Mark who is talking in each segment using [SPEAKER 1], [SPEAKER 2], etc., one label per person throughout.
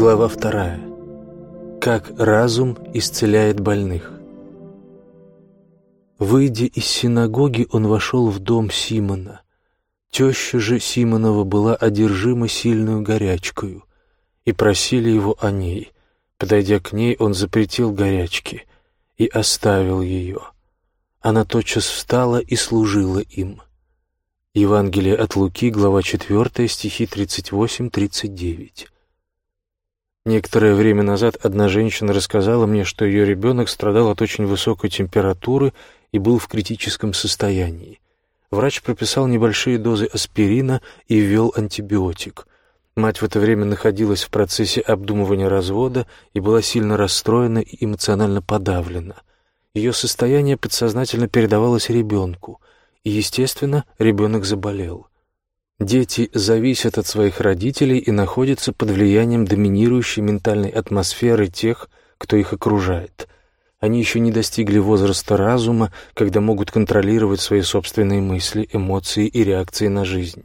[SPEAKER 1] Глава вторая. Как разум исцеляет больных. Выйдя из синагоги, он вошел в дом Симона. Теща же Симонова была одержима сильную горячкою, и просили его о ней. Подойдя к ней, он запретил горячки и оставил ее. Она тотчас встала и служила им. Евангелие от Луки, глава 4, стихи 38-39. Некоторое время назад одна женщина рассказала мне, что ее ребенок страдал от очень высокой температуры и был в критическом состоянии. Врач прописал небольшие дозы аспирина и ввел антибиотик. Мать в это время находилась в процессе обдумывания развода и была сильно расстроена и эмоционально подавлена — ее состояние подсознательно передавалось ребенку, и, естественно, ребенок заболел. Дети зависят от своих родителей и находятся под влиянием доминирующей ментальной атмосферы тех, кто их окружает. Они еще не достигли возраста разума, когда могут контролировать свои собственные мысли, эмоции и реакции на жизнь.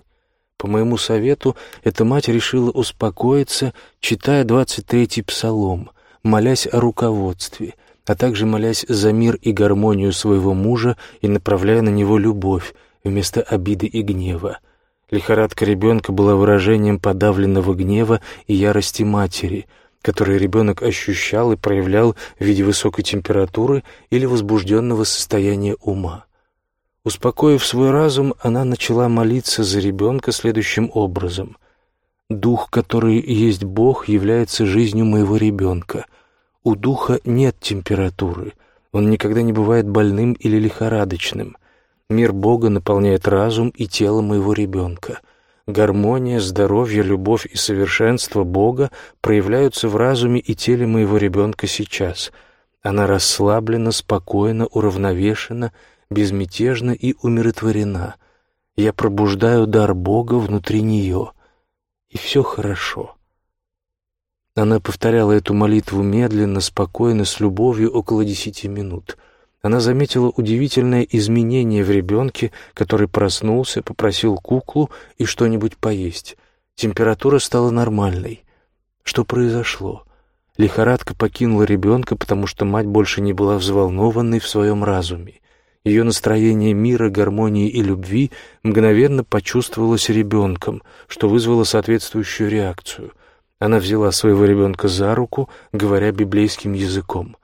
[SPEAKER 1] По моему совету, эта мать решила успокоиться, читая 23-й псалом, молясь о руководстве — а также молясь за мир и гармонию своего мужа и направляя на него любовь вместо обиды и гнева. Лихорадка ребенка была выражением подавленного гнева и ярости матери, который ребенок ощущал и проявлял в виде высокой температуры или возбужденного состояния ума. Успокоив свой разум, она начала молиться за ребенка следующим образом. «Дух, который есть Бог, является жизнью моего ребенка. У духа нет температуры, он никогда не бывает больным или лихорадочным. Мир Бога наполняет разум и тело моего ребенка. Гармония, здоровье, любовь и совершенство Бога проявляются в разуме и теле моего ребенка сейчас. Она расслаблена, спокойна, уравновешена, безмятежна и умиротворена. Я пробуждаю дар Бога внутри нее, и все хорошо. Она повторяла эту молитву медленно, спокойно, с любовью около десяти минут. Она заметила удивительное изменение в ребенке, который проснулся, попросил куклу и что-нибудь поесть. Температура стала нормальной. Что произошло? Лихорадка покинула ребенка, потому что мать больше не была взволнованной в своем разуме. Ее настроение мира, гармонии и любви мгновенно почувствовалось ребенком, что вызвало соответствующую реакцию — она взяла своего ребенка за руку, говоря библейским языком.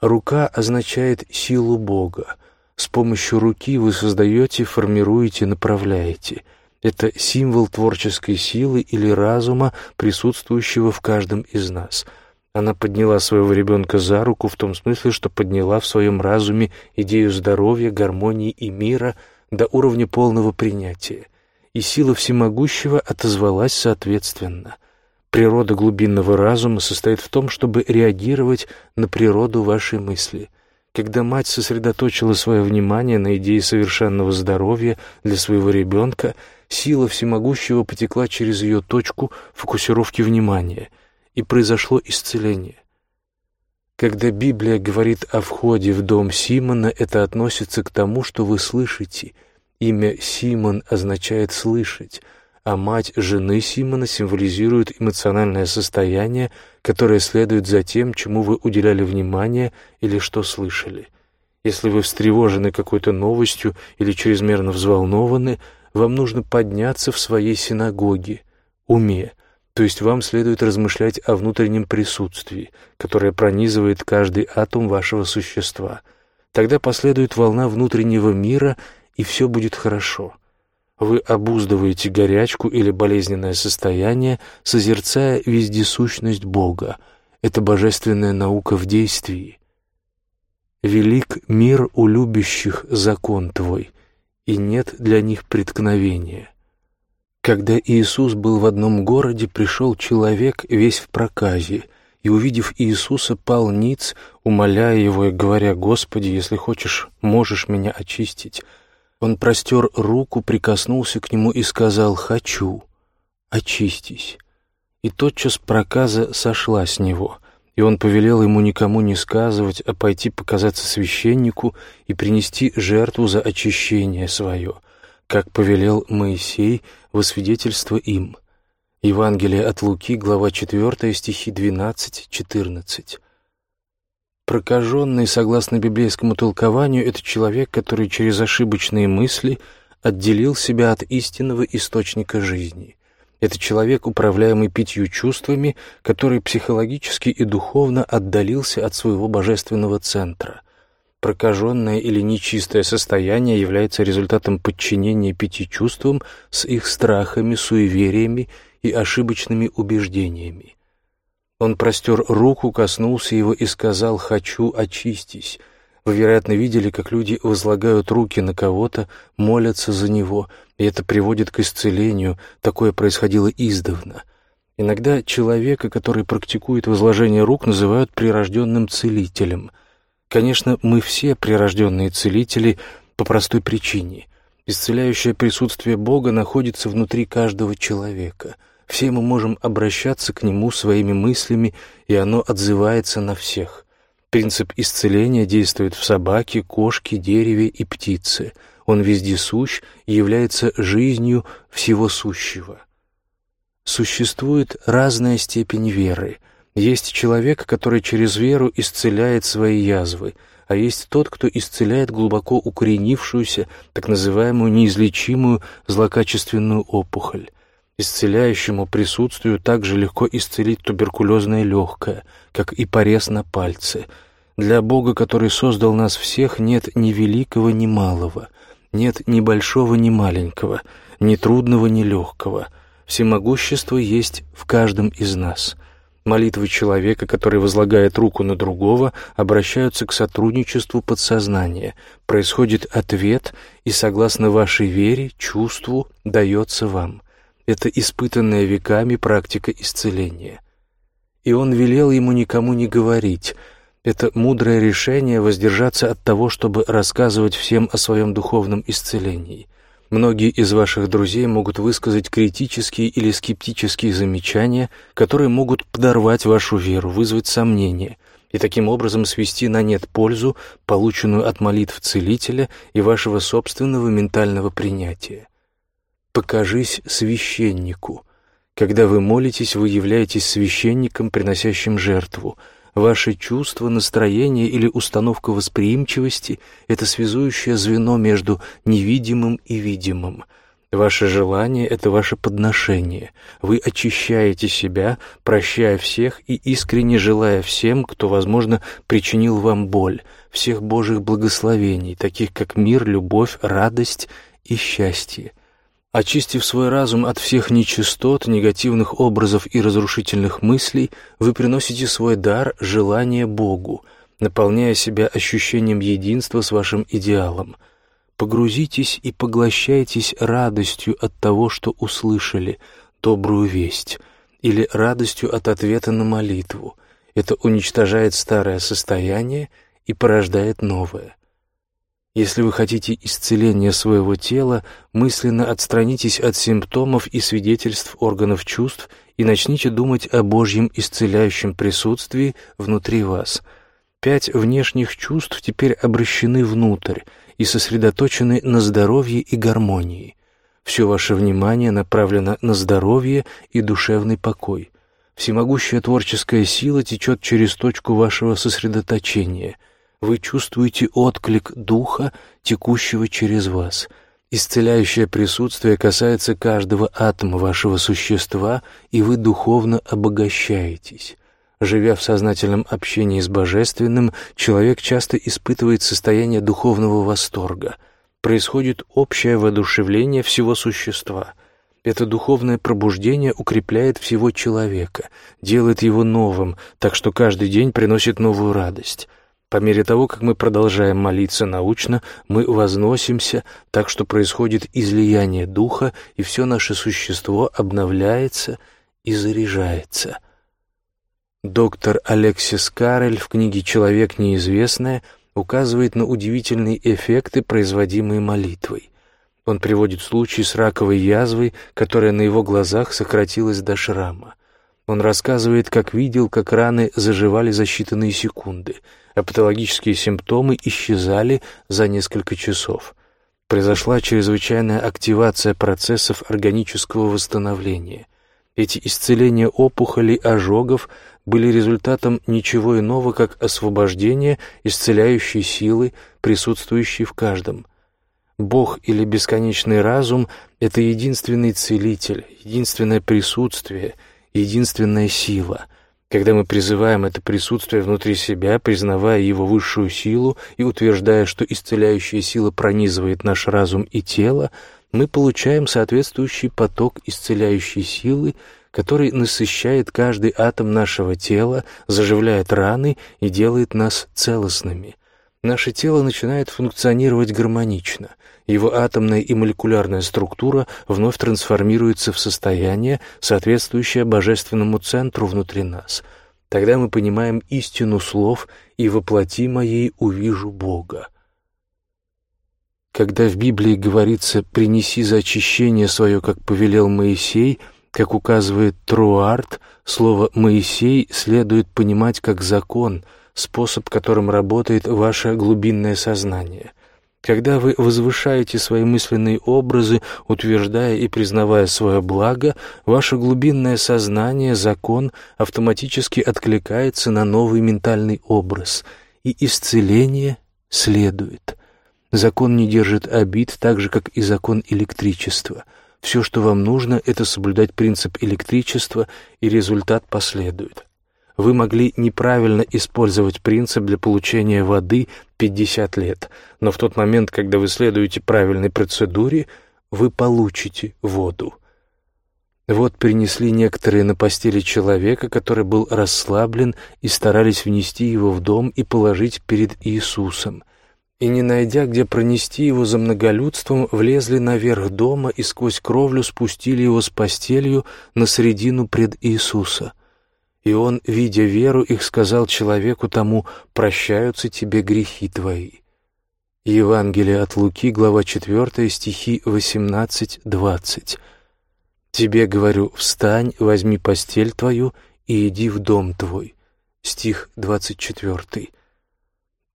[SPEAKER 1] Рука означает силу Бога. С помощью руки вы создаете, формируете, направляете. Это символ творческой силы или разума, присутствующего в каждом из нас. Она подняла своего ребенка за руку в том смысле, что подняла в своем разуме идею здоровья, гармонии и мира до уровня полного принятия. И сила всемогущего отозвалась соответственно — Природа глубинного разума состоит в том, чтобы реагировать на природу вашей мысли. Когда мать сосредоточила свое внимание на идее совершенного здоровья для своего ребенка, сила всемогущего потекла через ее точку фокусировки внимания, и произошло исцеление. Когда Библия говорит о входе в дом Симона, это относится к тому, что вы слышите. Имя Симон означает «слышать», а мать жены Симона символизирует эмоциональное состояние, которое следует за тем, чему вы уделяли внимание или что слышали. Если вы встревожены какой-то новостью или чрезмерно взволнованы, вам нужно подняться в своей синагоге, уме, то есть вам следует размышлять о внутреннем присутствии, которое пронизывает каждый атом вашего существа. Тогда последует волна внутреннего мира, и все будет хорошо. Вы обуздываете горячку или болезненное состояние, созерцая вездесущность Бога. Это божественная наука в действии. Велик мир у любящих закон Твой, и нет для них преткновения. Когда Иисус был в одном городе, пришел человек весь в проказе, и, увидев Иисуса, пал ниц, умоляя его и говоря, «Господи, если хочешь, можешь меня очистить». Он простер руку, прикоснулся к нему и сказал «Хочу, очистись». И тотчас проказа сошла с него, и он повелел ему никому не сказывать, а пойти показаться священнику и принести жертву за очищение свое. как повелел Моисей во свидетельство им. Евангелие от Луки, глава 4, стихи 12-14. Прокаженный, согласно библейскому толкованию, это человек, который через ошибочные мысли отделил себя от истинного источника жизни. Это человек, управляемый пятью чувствами, который психологически и духовно отдалился от своего божественного центра. Прокаженное или нечистое состояние является результатом подчинения пяти чувствам с их страхами, суевериями и ошибочными убеждениями. Он простер руку, коснулся его и сказал «Хочу, очистись». Вы, вероятно, видели, как люди возлагают руки на кого-то, молятся за него, и это приводит к исцелению. Такое происходило издавна. Иногда человека, который практикует возложение рук, называют прирожденным целителем. Конечно, мы все прирожденные целители по простой причине. Исцеляющее присутствие Бога находится внутри каждого человека — все мы можем обращаться к Нему своими мыслями, и оно отзывается на всех. Принцип исцеления действует в собаке, кошке, дереве и птице. Он вездесущ и является жизнью всего сущего. Существует разная степень веры. Есть человек, который через веру исцеляет свои язвы, а есть тот, кто исцеляет глубоко укоренившуюся, так называемую неизлечимую злокачественную опухоль. Исцеляющему присутствию также легко исцелить туберкулезное легкое, как и порез на пальце. Для Бога, который создал нас всех, нет ни великого, ни малого, нет ни большого, ни маленького, ни трудного, ни легкого. Всемогущество есть в каждом из нас. Молитвы человека, который возлагает руку на другого, обращаются к сотрудничеству подсознания. Происходит ответ, и согласно вашей вере, чувству дается вам – это испытанная веками практика исцеления. И он велел ему никому не говорить. Это мудрое решение воздержаться от того, чтобы рассказывать всем о своем духовном исцелении. Многие из ваших друзей могут высказать критические или скептические замечания, которые могут подорвать вашу веру, вызвать сомнения и таким образом свести на нет пользу, полученную от молитв целителя и вашего собственного ментального принятия. «Покажись священнику». Когда вы молитесь, вы являетесь священником, приносящим жертву. Ваши чувства, настроение или установка восприимчивости — это связующее звено между невидимым и видимым. Ваше желание — это ваше подношение. Вы очищаете себя, прощая всех и искренне желая всем, кто, возможно, причинил вам боль, всех Божьих благословений, таких как мир, любовь, радость и счастье. Очистив свой разум от всех нечистот, негативных образов и разрушительных мыслей, вы приносите свой дар, желание Богу, наполняя себя ощущением единства с вашим идеалом. Погрузитесь и поглощайтесь радостью от того, что услышали, добрую весть, или радостью от ответа на молитву. Это уничтожает старое состояние и порождает новое. Если вы хотите исцеления своего тела, мысленно отстранитесь от симптомов и свидетельств органов чувств и начните думать о Божьем исцеляющем присутствии внутри вас. Пять внешних чувств теперь обращены внутрь и сосредоточены на здоровье и гармонии. Все ваше внимание направлено на здоровье и душевный покой. Всемогущая творческая сила течет через точку вашего сосредоточения — вы чувствуете отклик духа, текущего через вас. Исцеляющее присутствие касается каждого атома вашего существа, и вы духовно обогащаетесь. Живя в сознательном общении с Божественным, человек часто испытывает состояние духовного восторга. Происходит общее воодушевление всего существа. Это духовное пробуждение укрепляет всего человека, делает его новым, так что каждый день приносит новую радость. По мере того, как мы продолжаем молиться научно, мы возносимся, так что происходит излияние духа, и все наше существо обновляется и заряжается. Доктор Алексис Карель в книге «Человек неизвестное» указывает на удивительные эффекты, производимые молитвой. Он приводит случай с раковой язвой, которая на его глазах сократилась до шрама. Он рассказывает, как видел, как раны заживали за считанные секунды — а патологические симптомы исчезали за несколько часов. произошла чрезвычайная активация процессов органического восстановления. Эти исцеления опухолей, ожогов были результатом ничего иного, как освобождение исцеляющей силы, присутствующей в каждом. Бог или бесконечный разум — это единственный целитель, единственное присутствие, единственная сила — когда мы призываем это присутствие внутри себя, признавая его высшую силу и утверждая, что исцеляющая сила пронизывает наш разум и тело, мы получаем соответствующий поток исцеляющей силы, который насыщает каждый атом нашего тела, заживляет раны и делает нас целостными. Наше тело начинает функционировать гармонично. Его атомная и молекулярная структура вновь трансформируется в состояние, соответствующее божественному центру внутри нас. Тогда мы понимаем истину слов «и воплоти моей увижу Бога». Когда в Библии говорится «принеси за очищение свое, как повелел Моисей», как указывает Труарт, слово «Моисей» следует понимать как закон, способ, которым работает ваше глубинное сознание. Когда вы возвышаете свои мысленные образы, утверждая и признавая свое благо, ваше глубинное сознание, закон, автоматически откликается на новый ментальный образ, и исцеление следует. Закон не держит обид, так же, как и закон электричества — все, что вам нужно, это соблюдать принцип электричества, и результат последует. Вы могли неправильно использовать принцип для получения воды 50 лет, но в тот момент, когда вы следуете правильной процедуре, вы получите воду. Вот принесли некоторые на постели человека, который был расслаблен, и старались внести его в дом и положить перед Иисусом и, не найдя, где пронести его за многолюдством, влезли наверх дома и сквозь кровлю спустили его с постелью на середину пред Иисуса. И он, видя веру их, сказал человеку тому «Прощаются тебе грехи твои». Евангелие от Луки, глава 4, стихи 18-20. «Тебе, говорю, встань, возьми постель твою и иди в дом твой». Стих 24.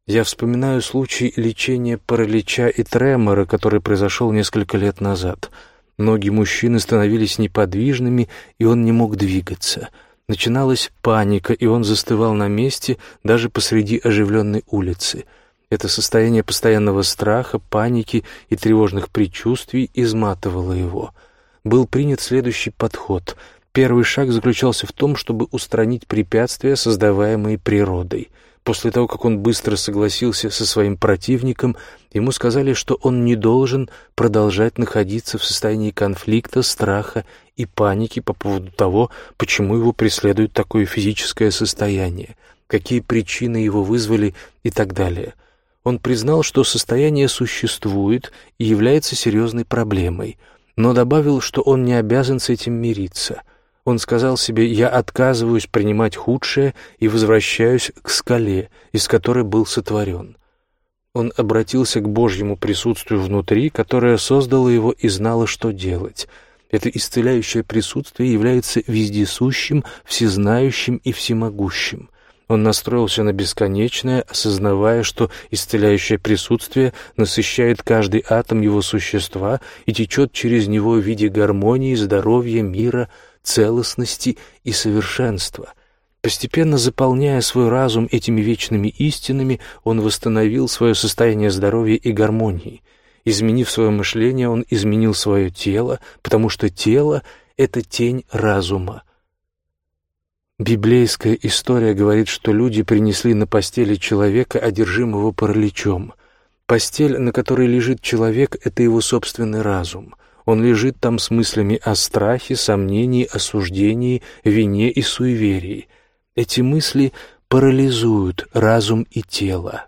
[SPEAKER 1] Я вспоминаю случай лечения паралича и тремора, который произошел несколько лет назад. Ноги мужчины становились неподвижными, и он не мог двигаться. Начиналась паника, и он застывал на месте даже посреди оживленной улицы. Это состояние постоянного страха, паники и тревожных предчувствий изматывало его. Был принят следующий подход. Первый шаг заключался в том, чтобы устранить препятствия, создаваемые природой — После того, как он быстро согласился со своим противником, ему сказали, что он не должен продолжать находиться в состоянии конфликта, страха и паники по поводу того, почему его преследует такое физическое состояние, какие причины его вызвали и так далее. Он признал, что состояние существует и является серьезной проблемой, но добавил, что он не обязан с этим мириться — он сказал себе «Я отказываюсь принимать худшее и возвращаюсь к скале, из которой был сотворен». Он обратился к Божьему присутствию внутри, которое создало его и знало, что делать. Это исцеляющее присутствие является вездесущим, всезнающим и всемогущим. Он настроился на бесконечное, осознавая, что исцеляющее присутствие насыщает каждый атом его существа и течет через него в виде гармонии, здоровья, мира, целостности и совершенства. Постепенно заполняя свой разум этими вечными истинами, он восстановил свое состояние здоровья и гармонии. Изменив свое мышление, он изменил свое тело, потому что тело — это тень разума. Библейская история говорит, что люди принесли на постели человека, одержимого параличом. Постель, на которой лежит человек, — это его собственный разум — он лежит там с мыслями о страхе, сомнении, осуждении, вине и суеверии. Эти мысли парализуют разум и тело.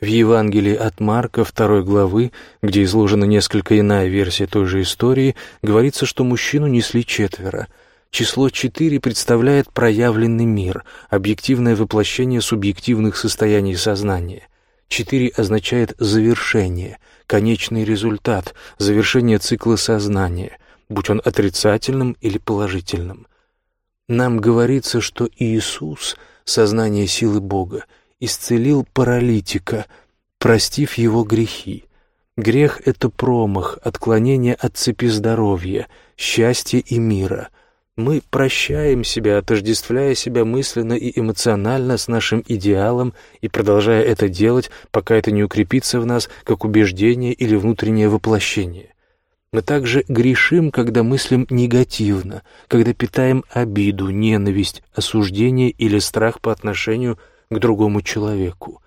[SPEAKER 1] В Евангелии от Марка, второй главы, где изложена несколько иная версия той же истории, говорится, что мужчину несли четверо. Число четыре представляет проявленный мир, объективное воплощение субъективных состояний сознания. Четыре означает завершение, конечный результат, завершение цикла сознания, будь он отрицательным или положительным. Нам говорится, что Иисус, сознание силы Бога, исцелил паралитика, простив его грехи. Грех — это промах, отклонение от цепи здоровья, счастья и мира. Мы прощаем себя, отождествляя себя мысленно и эмоционально с нашим идеалом и продолжая это делать, пока это не укрепится в нас как убеждение или внутреннее воплощение. Мы также грешим, когда мыслим негативно, когда питаем обиду, ненависть, осуждение или страх по отношению к другому человеку.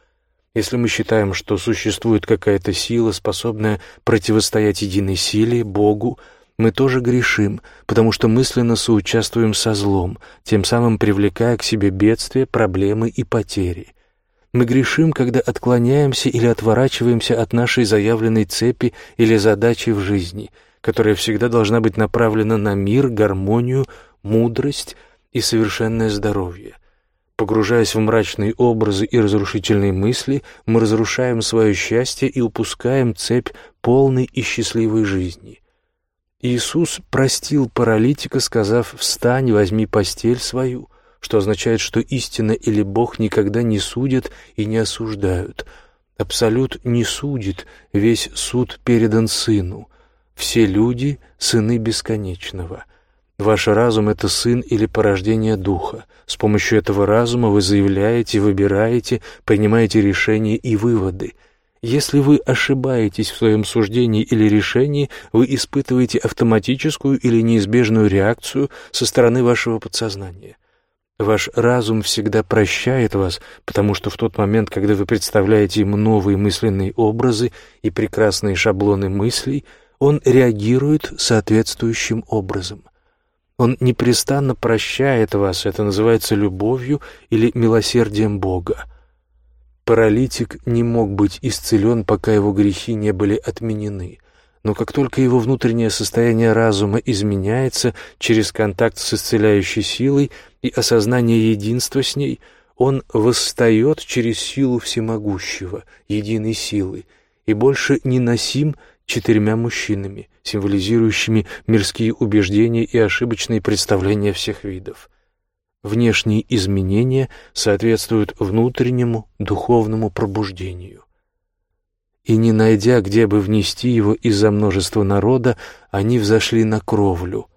[SPEAKER 1] Если мы считаем, что существует какая-то сила, способная противостоять единой силе, Богу, мы тоже грешим, потому что мысленно соучаствуем со злом, тем самым привлекая к себе бедствия, проблемы и потери. Мы грешим, когда отклоняемся или отворачиваемся от нашей заявленной цепи или задачи в жизни, которая всегда должна быть направлена на мир, гармонию, мудрость и совершенное здоровье. Погружаясь в мрачные образы и разрушительные мысли, мы разрушаем свое счастье и упускаем цепь полной и счастливой жизни. Иисус простил паралитика, сказав «Встань, возьми постель свою», что означает, что истина или Бог никогда не судят и не осуждают. Абсолют не судит, весь суд передан Сыну. Все люди — сыны бесконечного. Ваш разум — это сын или порождение духа. С помощью этого разума вы заявляете, выбираете, принимаете решения и выводы. Если вы ошибаетесь в своем суждении или решении, вы испытываете автоматическую или неизбежную реакцию со стороны вашего подсознания. Ваш разум всегда прощает вас, потому что в тот момент, когда вы представляете ему новые мысленные образы и прекрасные шаблоны мыслей, он реагирует соответствующим образом. Он непрестанно прощает вас, это называется любовью или милосердием Бога. Паралитик не мог быть исцелен, пока его грехи не были отменены. Но как только его внутреннее состояние разума изменяется через контакт с исцеляющей силой и осознание единства с ней, он восстает через силу всемогущего, единой силы, и больше не носим четырьмя мужчинами, символизирующими мирские убеждения и ошибочные представления всех видов. Внешние изменения соответствуют внутреннему духовному пробуждению. И не найдя, где бы внести его из-за множества народа, они взошли на кровлю.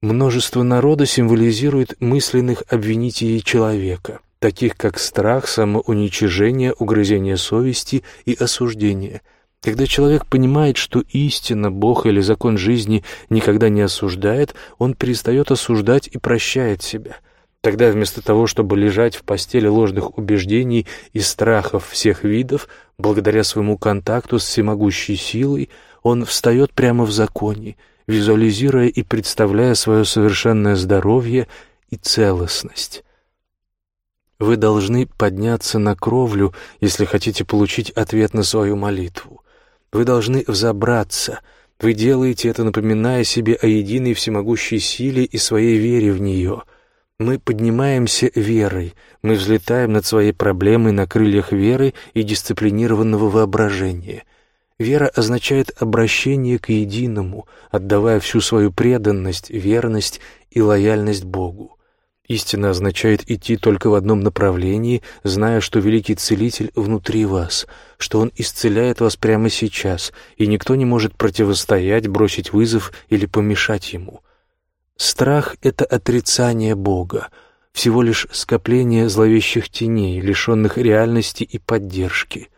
[SPEAKER 1] Множество народа символизирует мысленных обвинителей человека, таких как страх, самоуничижение, угрызение совести и осуждение – когда человек понимает, что истина, Бог или закон жизни никогда не осуждает, он перестает осуждать и прощает себя. Тогда вместо того, чтобы лежать в постели ложных убеждений и страхов всех видов, благодаря своему контакту с всемогущей силой, он встает прямо в законе, визуализируя и представляя свое совершенное здоровье и целостность. Вы должны подняться на кровлю, если хотите получить ответ на свою молитву. Вы должны взобраться. Вы делаете это, напоминая себе о единой всемогущей силе и своей вере в нее. Мы поднимаемся верой, мы взлетаем над своей проблемой на крыльях веры и дисциплинированного воображения. Вера означает обращение к единому, отдавая всю свою преданность, верность и лояльность Богу. Истина означает идти только в одном направлении, зная, что Великий Целитель внутри вас, что Он исцеляет вас прямо сейчас, и никто не может противостоять, бросить вызов или помешать Ему. Страх — это отрицание Бога, всего лишь скопление зловещих теней, лишенных реальности и поддержки.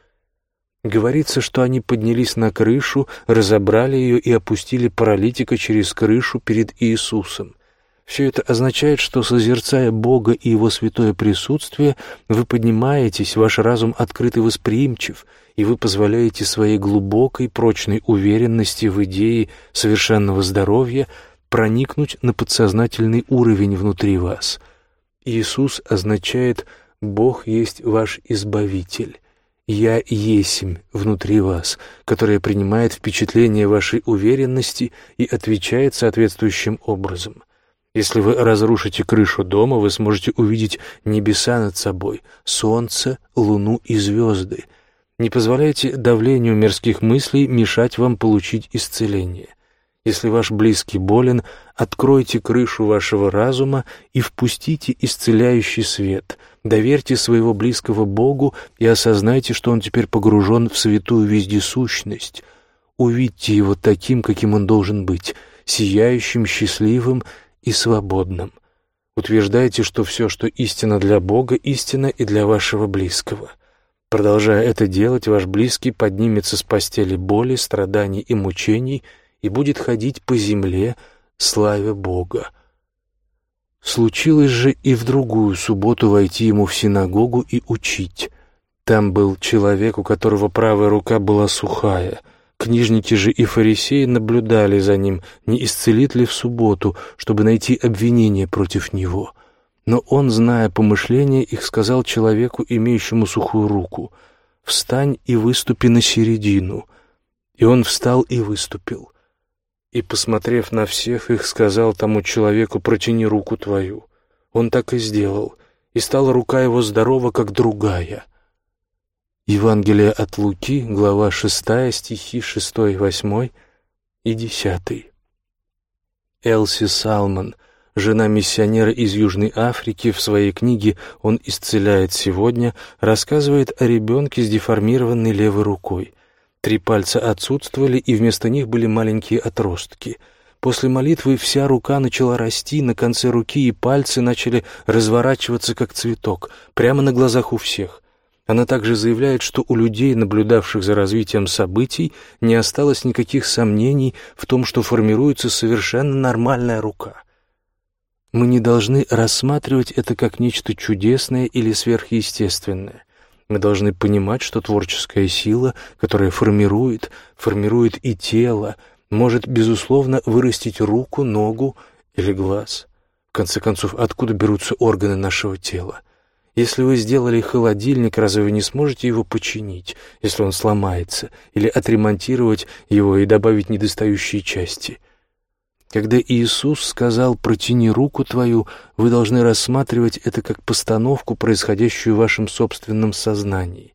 [SPEAKER 1] Говорится, что они поднялись на крышу, разобрали ее и опустили паралитика через крышу перед Иисусом. Все это означает, что, созерцая Бога и Его святое присутствие, вы поднимаетесь, ваш разум открыт и восприимчив, и вы позволяете своей глубокой, прочной уверенности в идее совершенного здоровья проникнуть на подсознательный уровень внутри вас. Иисус означает «Бог есть ваш Избавитель». «Я есмь» внутри вас, которое принимает впечатление вашей уверенности и отвечает соответствующим образом. Если вы разрушите крышу дома, вы сможете увидеть небеса над собой, солнце, луну и звезды. Не позволяйте давлению мирских мыслей мешать вам получить исцеление. Если ваш близкий болен, откройте крышу вашего разума и впустите исцеляющий свет, Доверьте своего близкого Богу и осознайте, что он теперь погружен в святую вездесущность. Увидьте его таким, каким он должен быть, сияющим, счастливым и свободным. Утверждайте, что все, что истина для Бога, истина и для вашего близкого. Продолжая это делать, ваш близкий поднимется с постели боли, страданий и мучений и будет ходить по земле, славя Бога. Случилось же и в другую субботу войти ему в синагогу и учить. Там был человек, у которого правая рука была сухая — Книжники же и фарисеи наблюдали за ним, не исцелит ли в субботу, чтобы найти обвинение против него. Но он, зная помышления их, сказал человеку, имеющему сухую руку, «Встань и выступи на середину». И он встал и выступил. И, посмотрев на всех их, сказал тому человеку, «Протяни руку твою». Он так и сделал, и стала рука его здорова, как другая — Евангелие от Луки, глава 6, стихи 6, 8 и 10. Элси Салман, жена миссионера из Южной Африки, в своей книге «Он исцеляет сегодня» рассказывает о ребенке с деформированной левой рукой. Три пальца отсутствовали, и вместо них были маленькие отростки. После молитвы вся рука начала расти, на конце руки и пальцы начали разворачиваться, как цветок, прямо на глазах у всех — она также заявляет, что у людей, наблюдавших за развитием событий, не осталось никаких сомнений в том, что формируется совершенно нормальная рука. Мы не должны рассматривать это как нечто чудесное или сверхъестественное. Мы должны понимать, что творческая сила, которая формирует, формирует и тело, может, безусловно, вырастить руку, ногу или глаз. В конце концов, откуда берутся органы нашего тела? Если вы сделали холодильник, разве вы не сможете его починить, если он сломается, или отремонтировать его и добавить недостающие части? Когда Иисус сказал «протяни руку твою», вы должны рассматривать это как постановку, происходящую в вашем собственном сознании.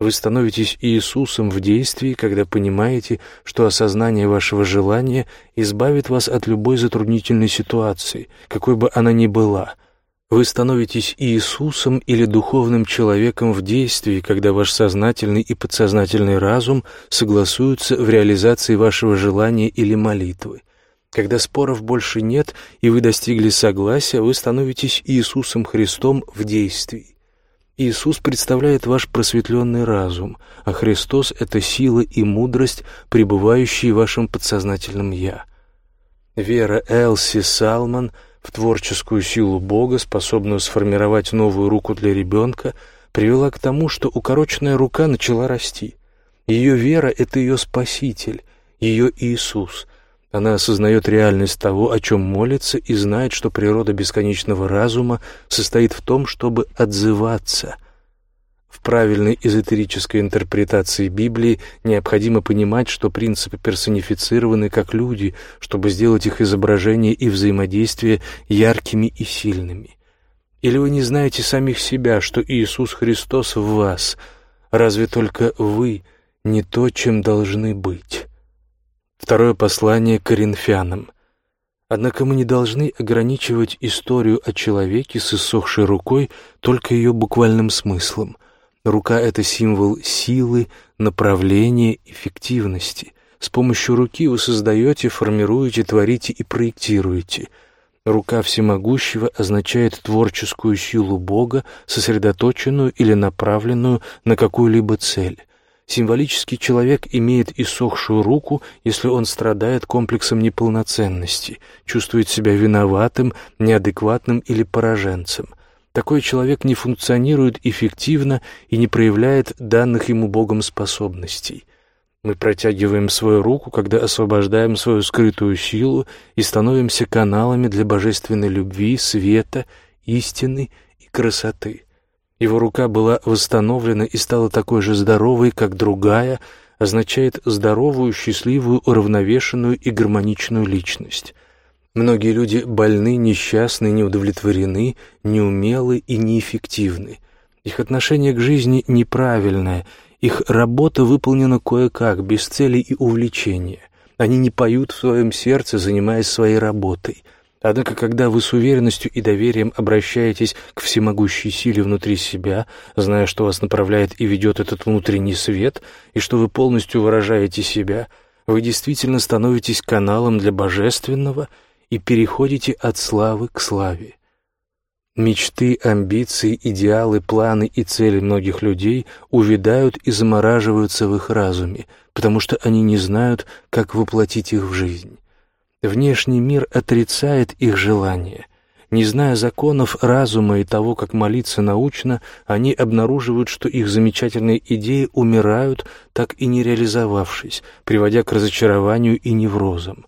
[SPEAKER 1] Вы становитесь Иисусом в действии, когда понимаете, что осознание вашего желания избавит вас от любой затруднительной ситуации, какой бы она ни была — вы становитесь Иисусом или духовным человеком в действии, когда ваш сознательный и подсознательный разум согласуются в реализации вашего желания или молитвы. Когда споров больше нет, и вы достигли согласия, вы становитесь Иисусом Христом в действии. Иисус представляет ваш просветленный разум, а Христос — это сила и мудрость, пребывающие в вашем подсознательном «Я». Вера Элси Салман — в творческую силу Бога, способную сформировать новую руку для ребенка, привела к тому, что укороченная рука начала расти. Ее вера — это ее Спаситель, ее Иисус. Она осознает реальность того, о чем молится, и знает, что природа бесконечного разума состоит в том, чтобы отзываться — в правильной эзотерической интерпретации Библии необходимо понимать, что принципы персонифицированы как люди, чтобы сделать их изображение и взаимодействие яркими и сильными. Или вы не знаете самих себя, что Иисус Христос в вас? Разве только вы не то, чем должны быть? Второе послание Коринфянам. Однако мы не должны ограничивать историю о человеке с иссохшей рукой только ее буквальным смыслом — Рука — это символ силы, направления, эффективности. С помощью руки вы создаете, формируете, творите и проектируете. Рука всемогущего означает творческую силу Бога, сосредоточенную или направленную на какую-либо цель. Символический человек имеет иссохшую руку, если он страдает комплексом неполноценности, чувствует себя виноватым, неадекватным или пораженцем. Такой человек не функционирует эффективно и не проявляет данных ему Богом способностей. Мы протягиваем свою руку, когда освобождаем свою скрытую силу и становимся каналами для божественной любви, света, истины и красоты. Его рука была восстановлена и стала такой же здоровой, как другая, означает здоровую, счастливую, уравновешенную и гармоничную личность. Многие люди больны, несчастны, неудовлетворены, неумелы и неэффективны. Их отношение к жизни неправильное, их работа выполнена кое-как, без цели и увлечения. Они не поют в своем сердце, занимаясь своей работой. Однако, когда вы с уверенностью и доверием обращаетесь к всемогущей силе внутри себя, зная, что вас направляет и ведет этот внутренний свет, и что вы полностью выражаете себя, вы действительно становитесь каналом для божественного и переходите от славы к славе. Мечты, амбиции, идеалы, планы и цели многих людей увядают и замораживаются в их разуме, потому что они не знают, как воплотить их в жизнь. Внешний мир отрицает их желания. Не зная законов разума и того, как молиться научно, они обнаруживают, что их замечательные идеи умирают, так и не реализовавшись, приводя к разочарованию и неврозам.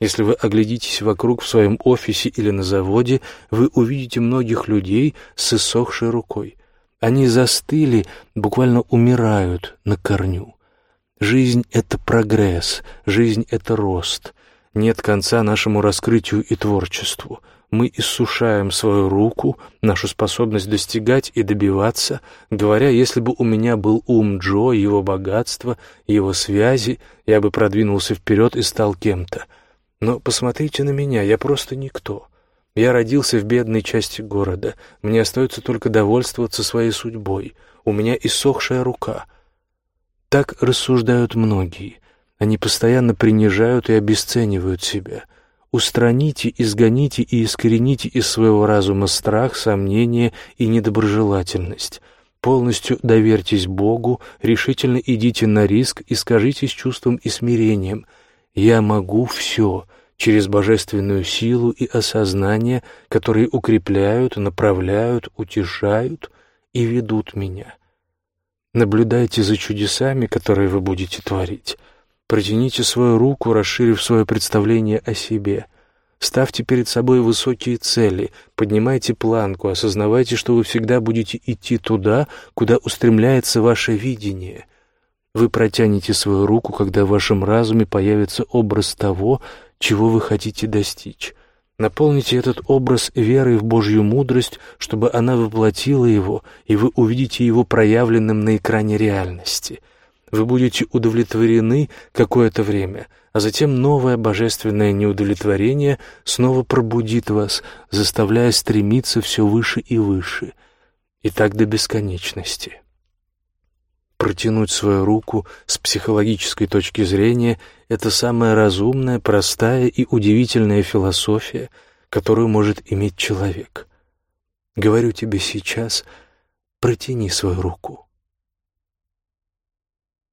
[SPEAKER 1] Если вы оглядитесь вокруг в своем офисе или на заводе, вы увидите многих людей с иссохшей рукой. Они застыли, буквально умирают на корню. Жизнь — это прогресс, жизнь — это рост. Нет конца нашему раскрытию и творчеству. Мы иссушаем свою руку, нашу способность достигать и добиваться, говоря, если бы у меня был ум Джо, его богатство, его связи, я бы продвинулся вперед и стал кем-то. Но посмотрите на меня, я просто никто. Я родился в бедной части города, мне остается только довольствоваться своей судьбой. У меня иссохшая рука. Так рассуждают многие — они постоянно принижают и обесценивают себя. Устраните, изгоните и искорените из своего разума страх, сомнение и недоброжелательность. Полностью доверьтесь Богу, решительно идите на риск и скажите с чувством и смирением «Я могу все» через божественную силу и осознание, которые укрепляют, направляют, утешают и ведут меня. Наблюдайте за чудесами, которые вы будете творить. Протяните свою руку, расширив свое представление о себе. Ставьте перед собой высокие цели, поднимайте планку, осознавайте, что вы всегда будете идти туда, куда устремляется ваше видение. Вы протянете свою руку, когда в вашем разуме появится образ того, чего вы хотите достичь. Наполните этот образ верой в Божью мудрость, чтобы она воплотила его, и вы увидите его проявленным на экране реальности — вы будете удовлетворены какое-то время, а затем новое божественное неудовлетворение снова пробудит вас, заставляя стремиться все выше и выше, и так до бесконечности. Протянуть свою руку с психологической точки зрения — это самая разумная, простая и удивительная философия, которую может иметь человек. Говорю тебе сейчас, протяни свою руку.